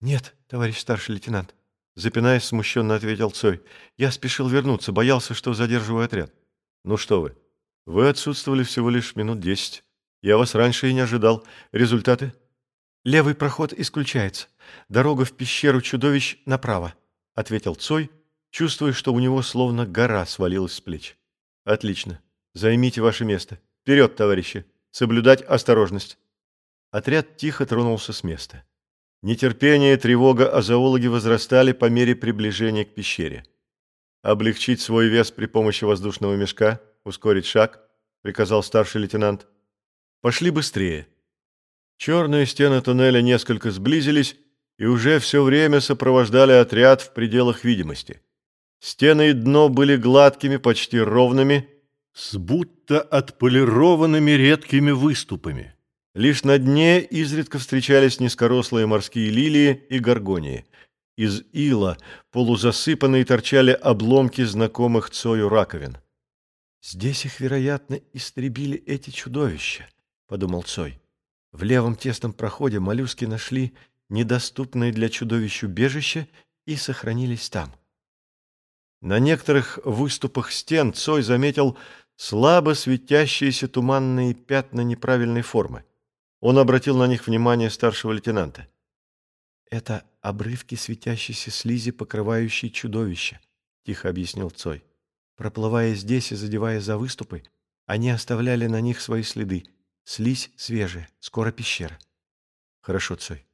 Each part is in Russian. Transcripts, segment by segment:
Нет, товарищ старший лейтенант. Запинаясь, смущенно ответил Цой. Я спешил вернуться, боялся, что задерживаю отряд. Ну что вы, вы отсутствовали всего лишь минут десять. Я вас раньше и не ожидал. Результаты? Левый проход исключается. Дорога в пещеру чудовищ направо, ответил Цой, чувствуя, что у него словно гора свалилась с плеч. Отлично. Займите ваше место. Вперед, товарищи. Соблюдать осторожность. Отряд тихо тронулся с места. Нетерпение и тревога о зоологе возрастали по мере приближения к пещере. «Облегчить свой вес при помощи воздушного мешка, ускорить шаг», — приказал старший лейтенант. «Пошли быстрее». Черные стены туннеля несколько сблизились и уже все время сопровождали отряд в пределах видимости. Стены и дно были гладкими, почти ровными, с будто отполированными редкими выступами. Лишь на дне изредка встречались низкорослые морские лилии и горгонии. Из ила полузасыпанные торчали обломки знакомых Цою раковин. «Здесь их, вероятно, истребили эти чудовища», — подумал Цой. В левом тесном проходе моллюски нашли недоступные для чудовищ убежище и сохранились там. На некоторых выступах стен Цой заметил слабо светящиеся туманные пятна неправильной формы. Он обратил на них внимание старшего лейтенанта. «Это обрывки светящейся слизи, покрывающей чудовище», — тихо объяснил Цой. «Проплывая здесь и задевая за выступы, они оставляли на них свои следы. Слизь свежая, скоро пещера». «Хорошо, Цой.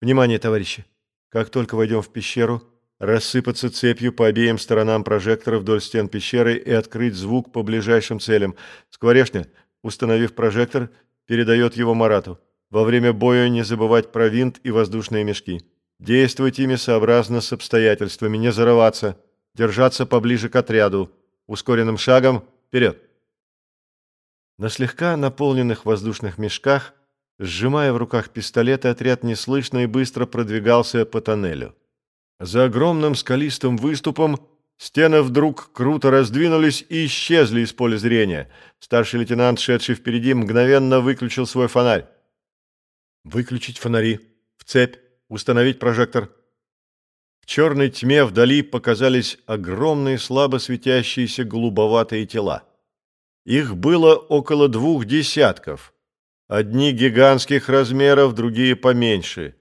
Внимание, товарищи! Как только войдем в пещеру, рассыпаться цепью по обеим сторонам прожектора вдоль стен пещеры и открыть звук по ближайшим целям. Скворешня, установив прожектор, передает его Марату. Во время боя не забывать про винт и воздушные мешки. Действовать ими сообразно с обстоятельствами, не зарываться, держаться поближе к отряду. Ускоренным шагом вперед. На слегка наполненных воздушных мешках, сжимая в руках пистолеты, отряд неслышно и быстро продвигался по тоннелю. За огромным скалистым выступом стены вдруг круто раздвинулись и исчезли из поля зрения. Старший лейтенант, шедший впереди, мгновенно выключил свой фонарь. «Выключить фонари. В цепь. Установить прожектор». В черной тьме вдали показались огромные слабо светящиеся голубоватые тела. Их было около двух десятков. Одни гигантских размеров, другие поменьше.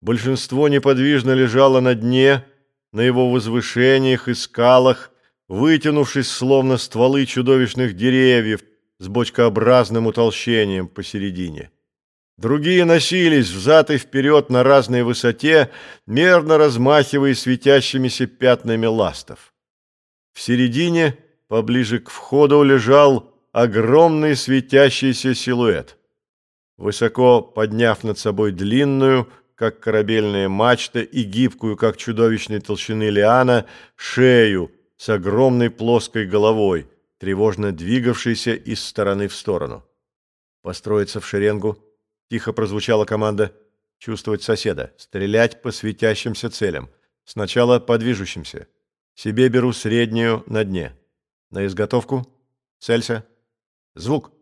Большинство неподвижно лежало на дне, на его возвышениях и скалах, вытянувшись словно стволы чудовищных деревьев с бочкообразным утолщением посередине. Другие носились взад и вперед на разной высоте, мерно размахивая светящимися пятнами ластов. В середине, поближе к входу, лежал огромный светящийся силуэт. Высоко подняв над собой длинную, как корабельная мачта, и гибкую, как чудовищной толщины лиана, шею с огромной плоской головой, тревожно двигавшейся из стороны в сторону. Построиться в шеренгу. Тихо прозвучала команда. Чувствовать соседа. Стрелять по светящимся целям. Сначала по движущимся. Себе беру среднюю на дне. На изготовку. Целься. Звук.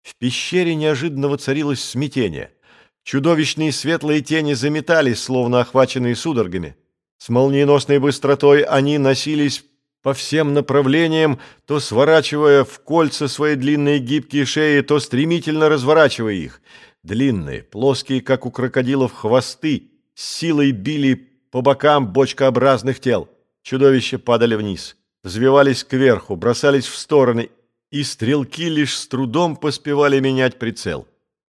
В пещере неожиданно воцарилось смятение – Чудовищные светлые тени заметались, словно охваченные судорогами. С молниеносной быстротой они носились по всем направлениям, то сворачивая в кольца свои длинные гибкие шеи, то стремительно разворачивая их. Длинные, плоские, как у крокодилов, хвосты с силой били по бокам бочкообразных тел. Чудовища падали вниз, взвивались кверху, бросались в стороны, и стрелки лишь с трудом поспевали менять прицел.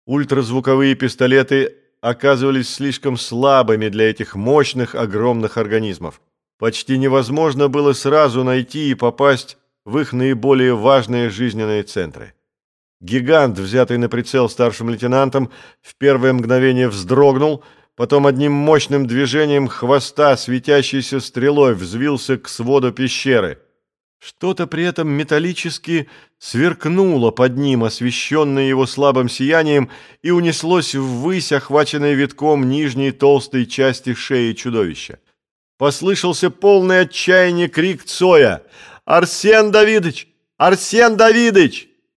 Ультразвуковые пистолеты оказывались слишком слабыми для этих мощных огромных организмов. Почти невозможно было сразу найти и попасть в их наиболее важные жизненные центры. Гигант, взятый на прицел старшим лейтенантом, в первое мгновение вздрогнул, потом одним мощным движением хвоста, светящейся стрелой, взвился к своду пещеры – что-то при этом металлически сверкнуло под ним, освещенное его слабым сиянием, и унеслось ввысь, охваченное витком нижней толстой части шеи чудовища. Послышался полный отчаяние крик Цоя. «Арсен Давидыч! Арсен Давидыч!»